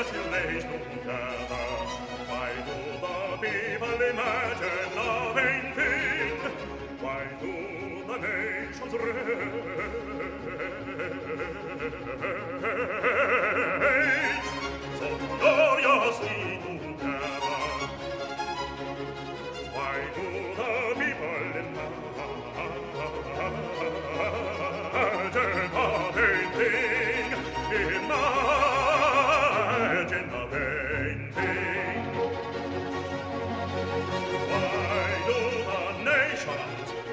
Why do the people imagine loving? vain? Why do the nations?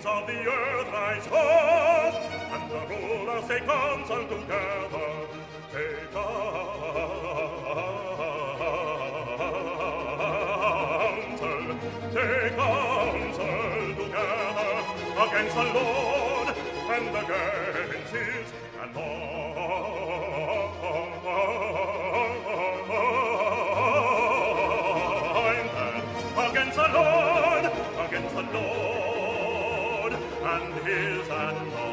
kings of the earth rise up, and the rulers they counsel together. Take counsel, take counsel together against the Lord and against his and all. and his and